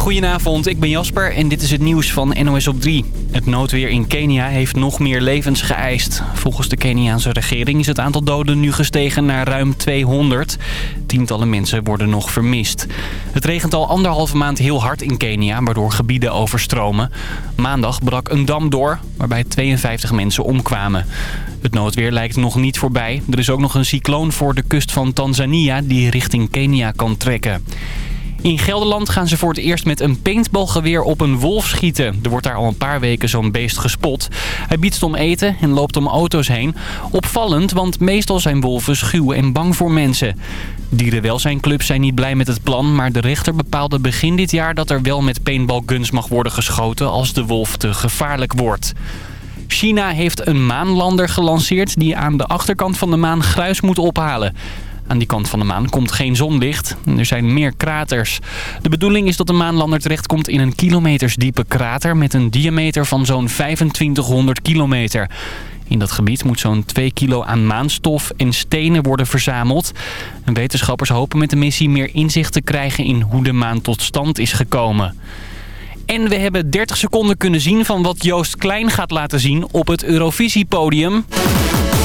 Goedenavond, ik ben Jasper en dit is het nieuws van NOS op 3. Het noodweer in Kenia heeft nog meer levens geëist. Volgens de Keniaanse regering is het aantal doden nu gestegen naar ruim 200. Tientallen mensen worden nog vermist. Het regent al anderhalve maand heel hard in Kenia, waardoor gebieden overstromen. Maandag brak een dam door, waarbij 52 mensen omkwamen. Het noodweer lijkt nog niet voorbij. Er is ook nog een cycloon voor de kust van Tanzania die richting Kenia kan trekken. In Gelderland gaan ze voor het eerst met een paintballgeweer op een wolf schieten. Er wordt daar al een paar weken zo'n beest gespot. Hij biedt om eten en loopt om auto's heen. Opvallend, want meestal zijn wolven schuw en bang voor mensen. Dierenwelzijnclubs zijn niet blij met het plan, maar de rechter bepaalde begin dit jaar dat er wel met paintballguns mag worden geschoten als de wolf te gevaarlijk wordt. China heeft een maanlander gelanceerd die aan de achterkant van de maan gruis moet ophalen. Aan die kant van de maan komt geen zonlicht. Er zijn meer kraters. De bedoeling is dat de maanlander terechtkomt in een kilometersdiepe krater... met een diameter van zo'n 2500 kilometer. In dat gebied moet zo'n 2 kilo aan maanstof en stenen worden verzameld. En wetenschappers hopen met de missie meer inzicht te krijgen... in hoe de maan tot stand is gekomen. En we hebben 30 seconden kunnen zien van wat Joost Klein gaat laten zien op het Eurovisiepodium. Aan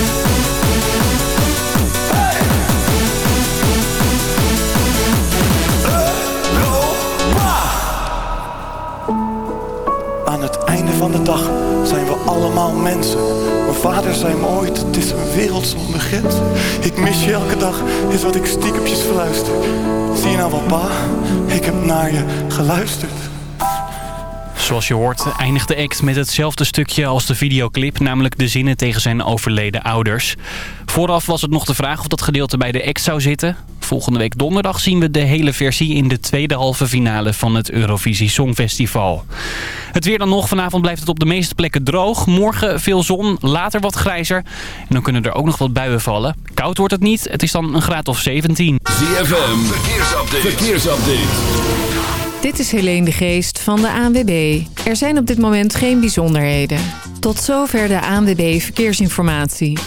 van de dag zijn we allemaal mensen. Mijn vader zei me ooit, het is een wereld zonder grens. Ik mis je elke dag, is wat ik stiekempjes fluister. Zie je nou wel pa, ik heb naar je geluisterd. Zoals je hoort eindigt de act met hetzelfde stukje als de videoclip, namelijk de zinnen tegen zijn overleden ouders. Vooraf was het nog de vraag of dat gedeelte bij de act zou zitten. Volgende week donderdag zien we de hele versie in de tweede halve finale van het Eurovisie Songfestival. Het weer dan nog. Vanavond blijft het op de meeste plekken droog. Morgen veel zon, later wat grijzer. En dan kunnen er ook nog wat buien vallen. Koud wordt het niet. Het is dan een graad of 17. ZFM, verkeersupdate. verkeersupdate. Dit is Helene de Geest van de ANWB. Er zijn op dit moment geen bijzonderheden. Tot zover de ANWB Verkeersinformatie.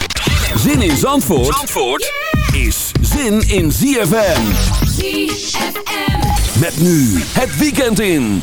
Zin in Zandvoort, Zandvoort is zin in ZFM. ZFM. Met nu het weekend in.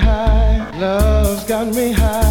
High. Love's got me high.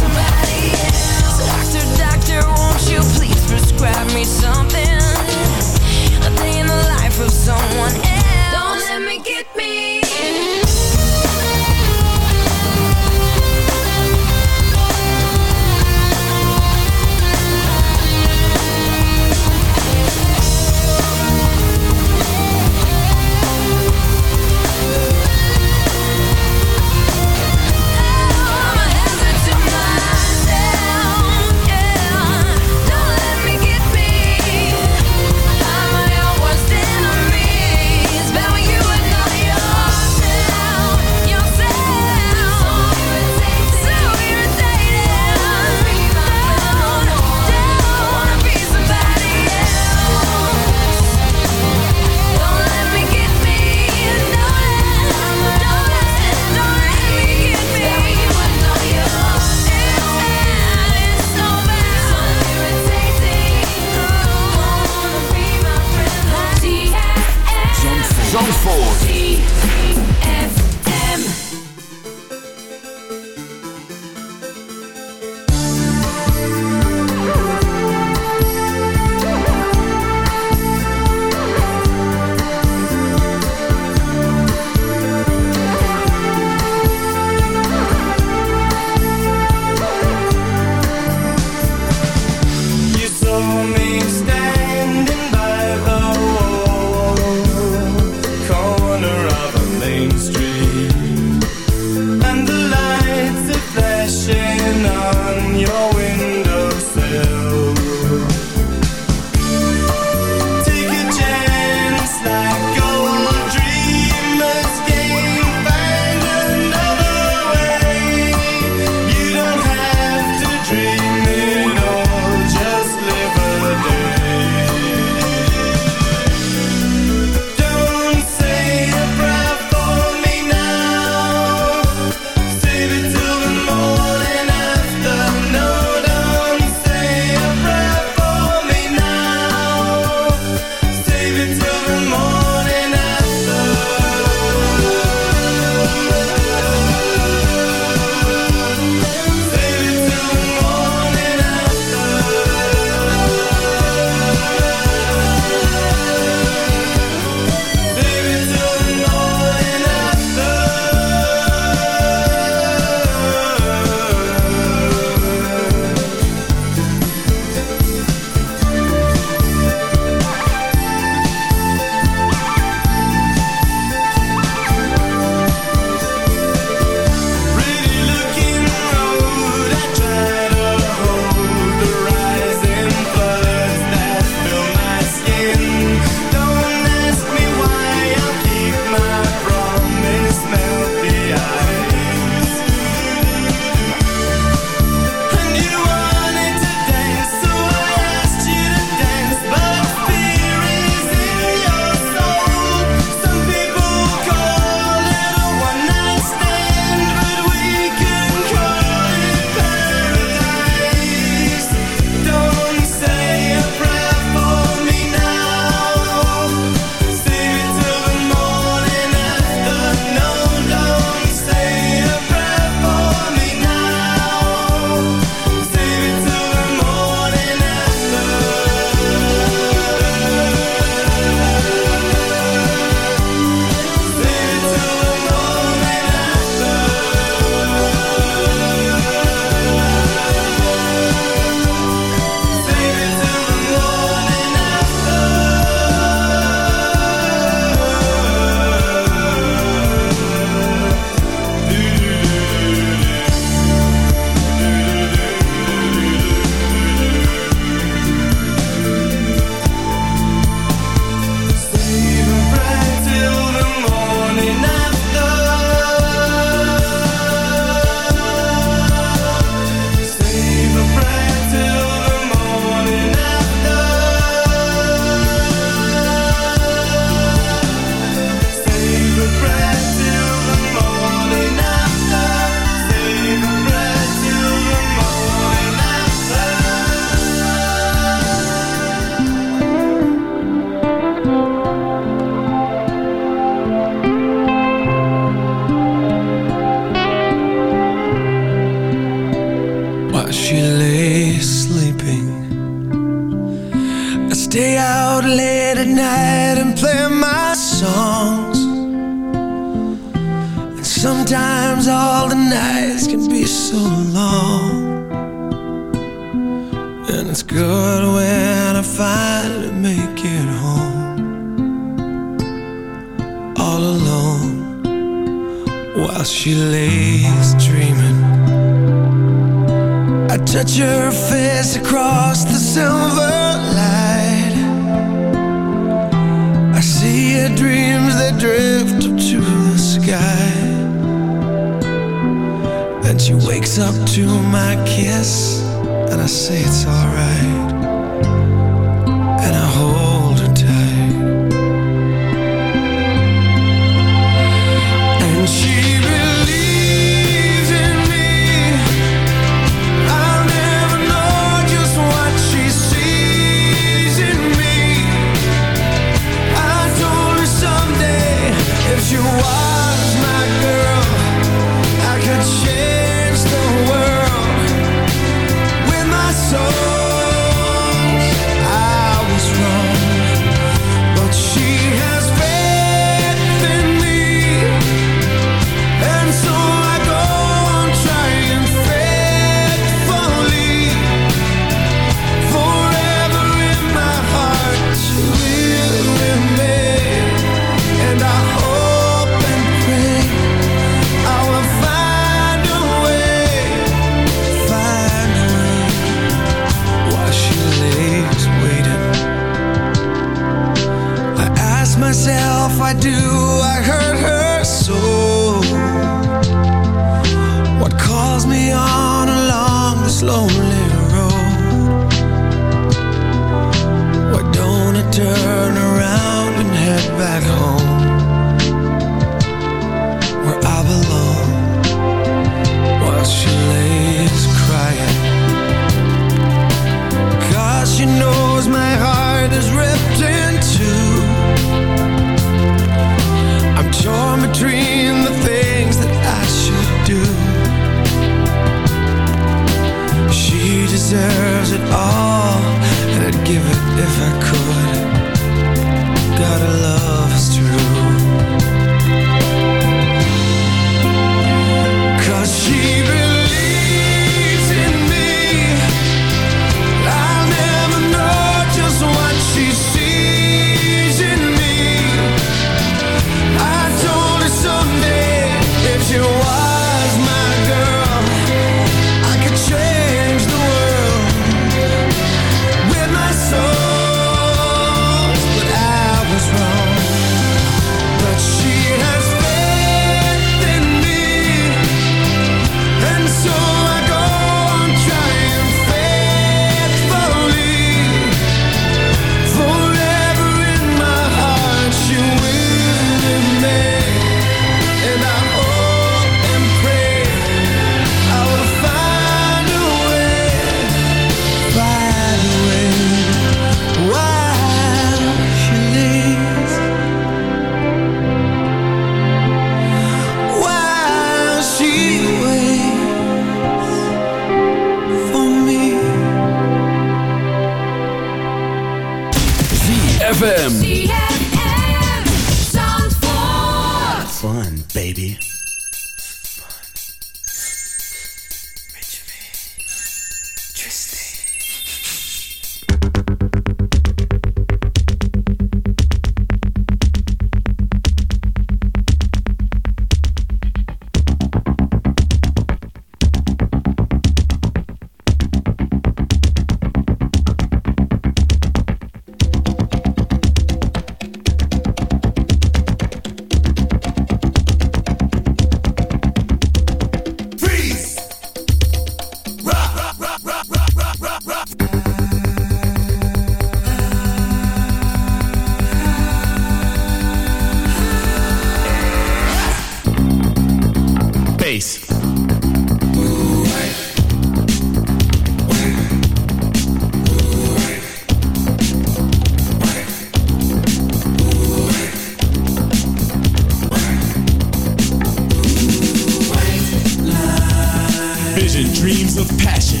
vision, dreams of passion.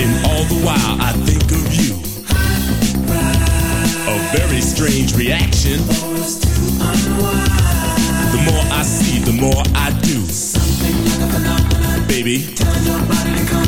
And all the while I think of you. A very strange reaction. The more I see, the more I do. Baby. Turn your body to come.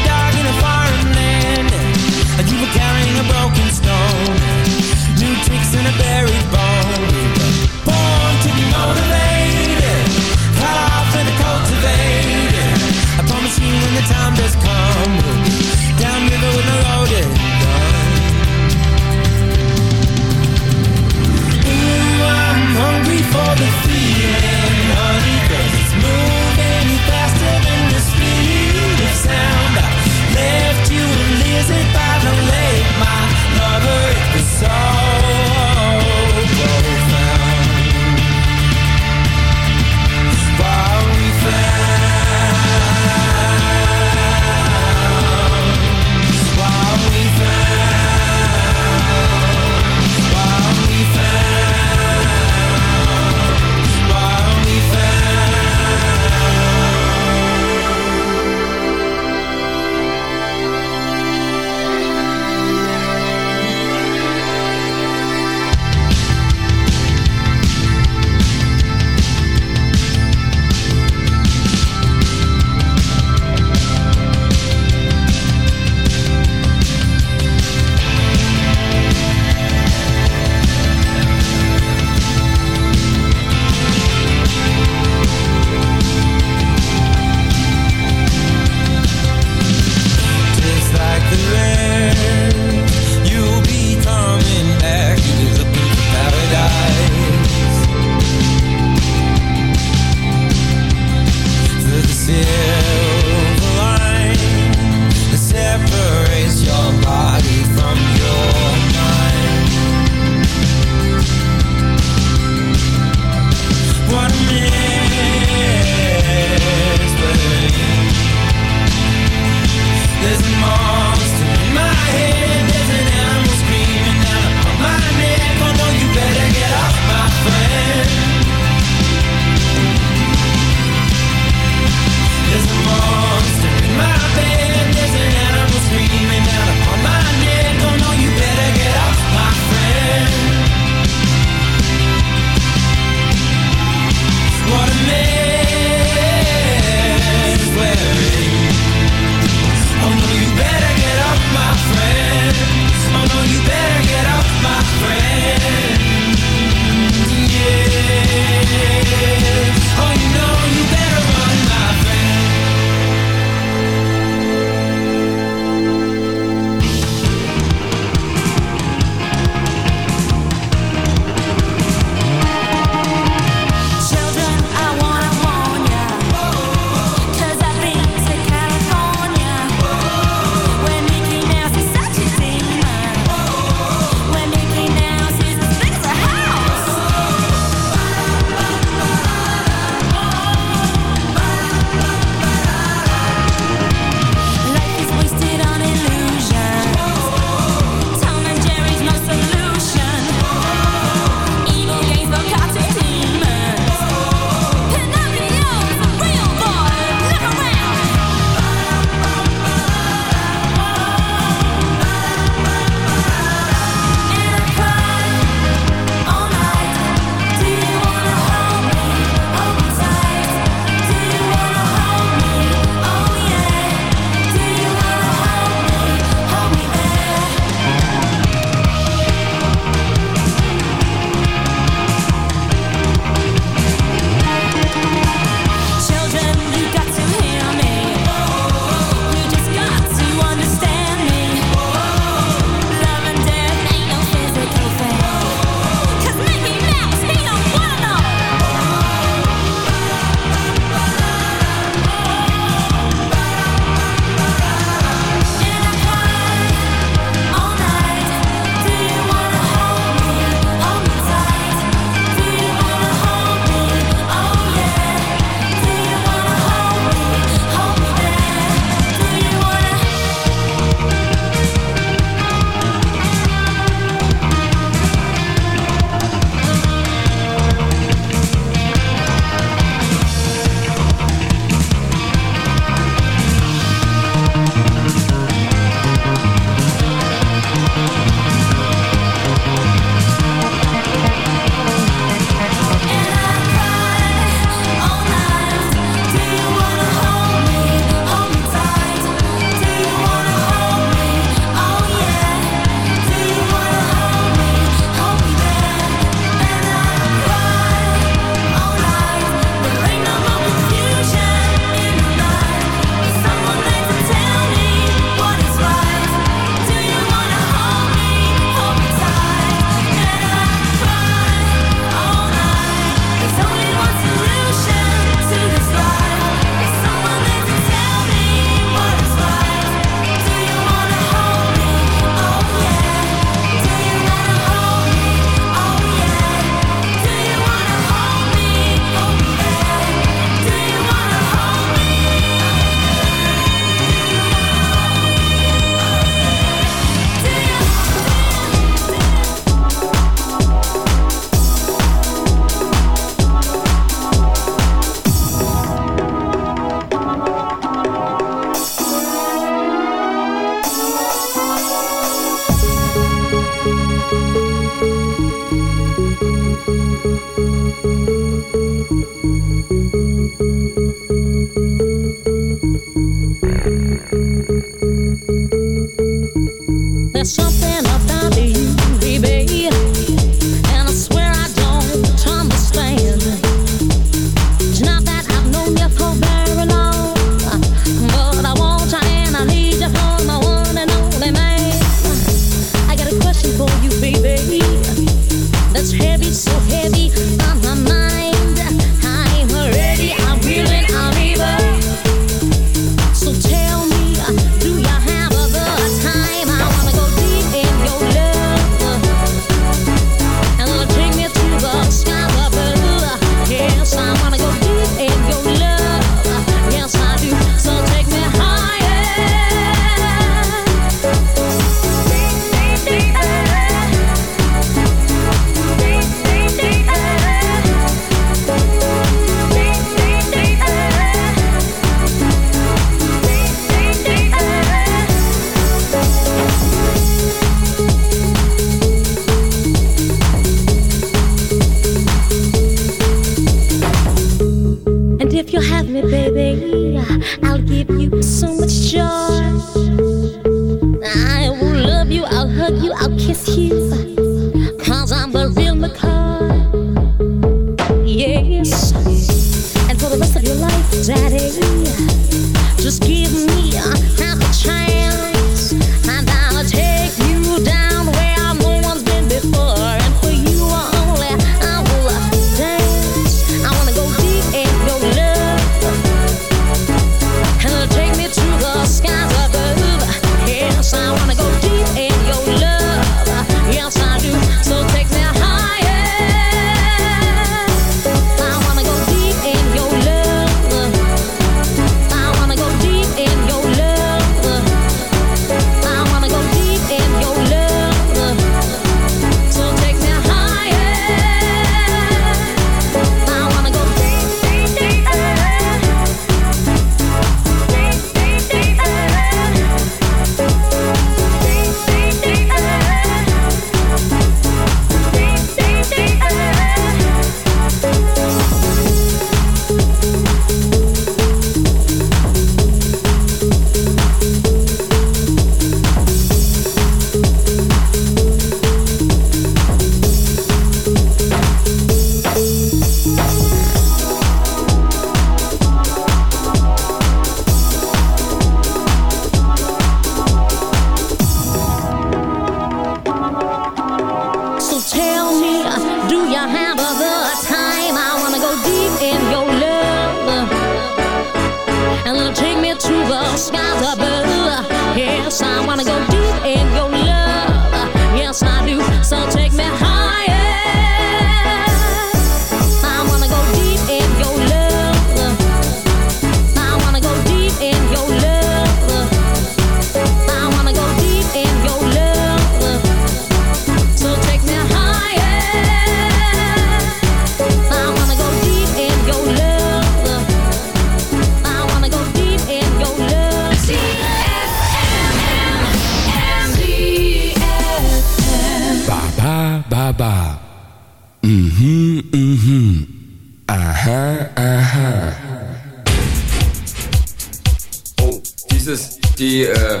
es die, äh,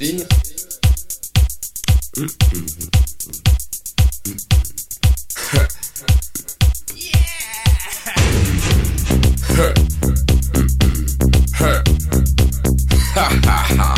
die. Ha ha ha!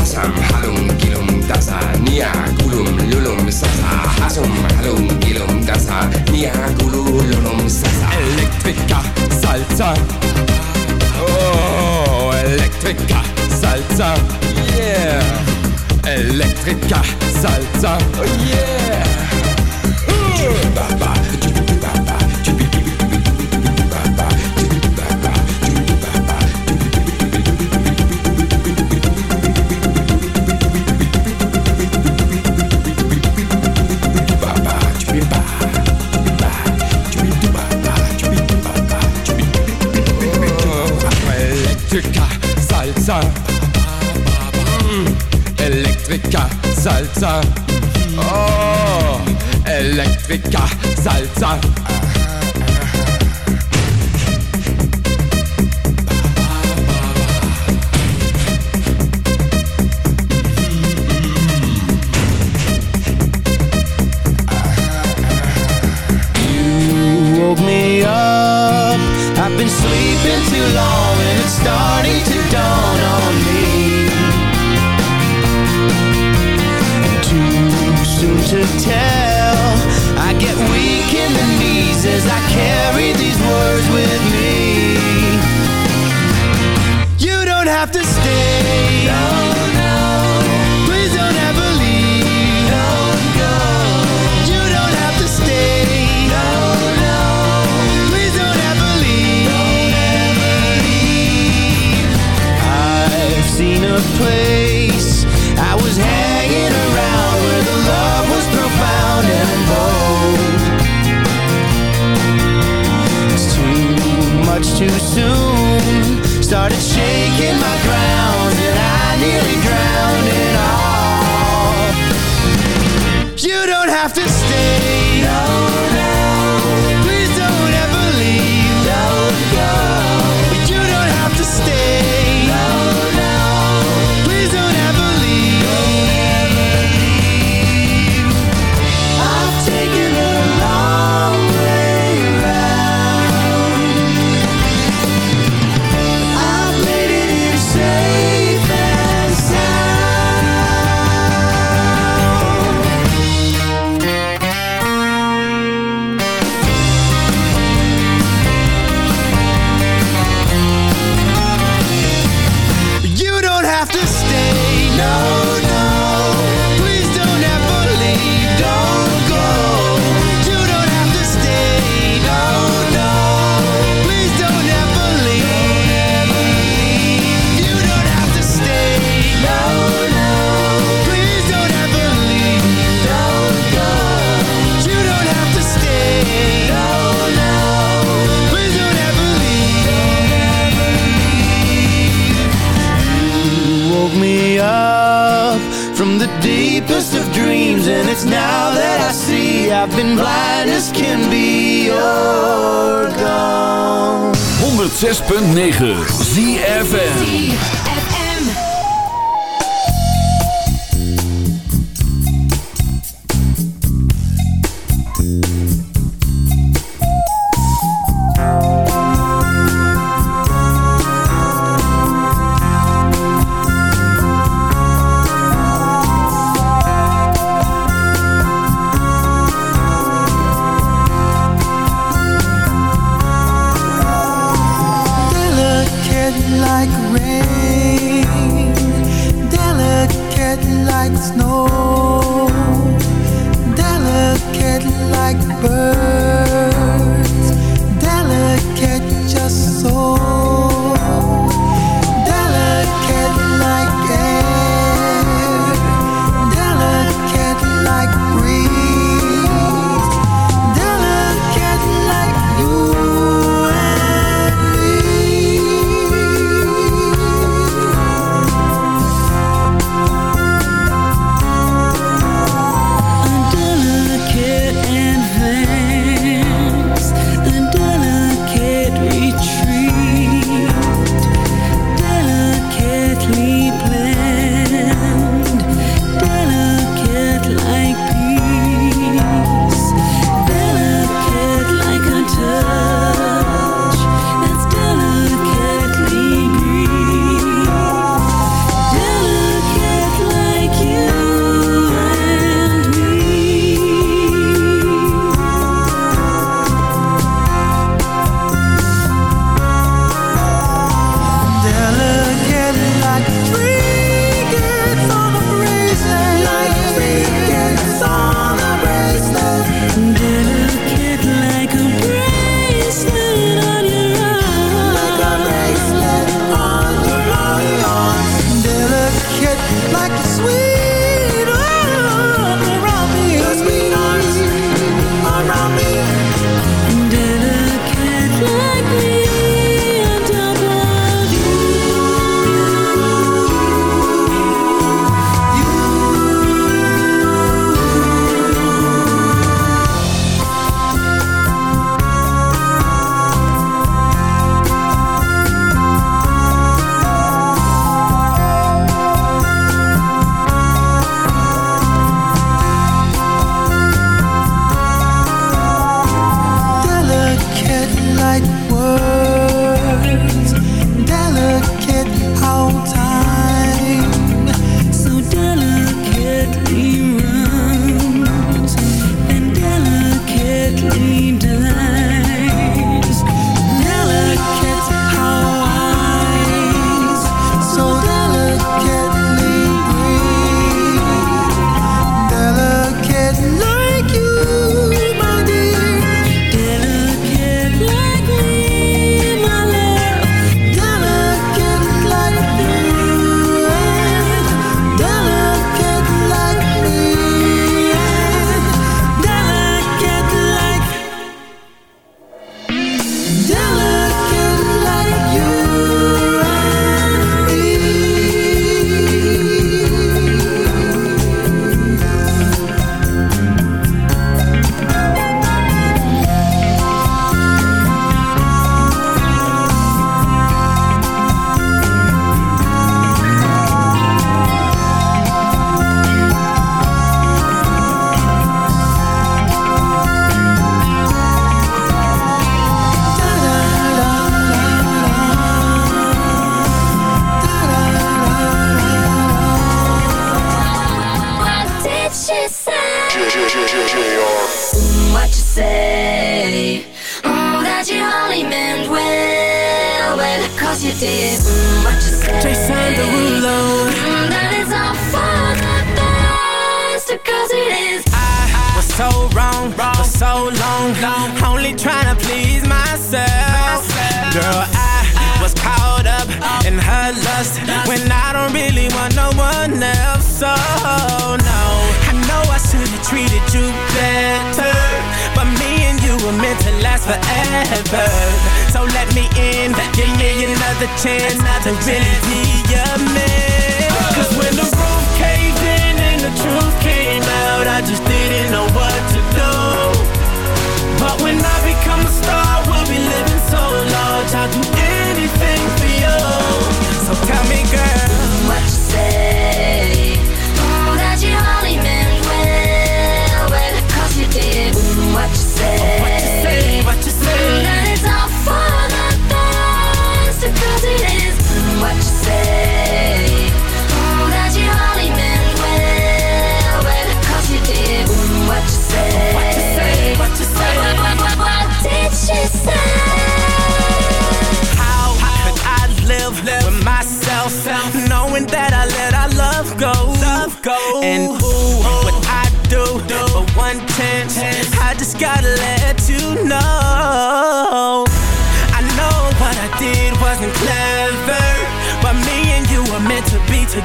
حسم حلم گیلم دسا نیا گلوم لولم سسا حسم حلم گیلم دسا نیا گلو لولم سسا الکتریکا سالزا Oh, Elektrika Salsa, yeah Elektrika Salsa, oh yeah uh. Salsa. Mm. Elektrika Salsa. Oh, Elektrika Salsa. been sleeping tell 106.9 ZFN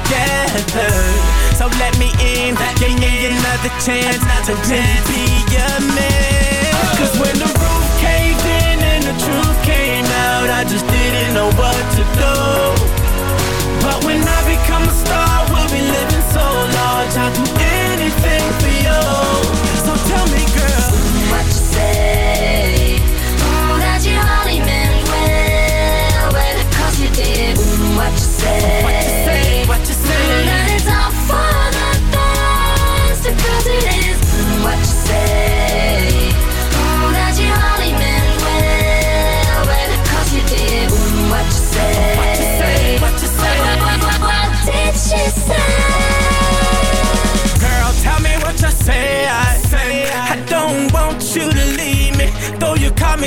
together. So let me in, let give me, in. another chance another to chance. really be your man. Oh. Cause when the roof caved in and the truth came out, I just didn't know what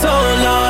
so long.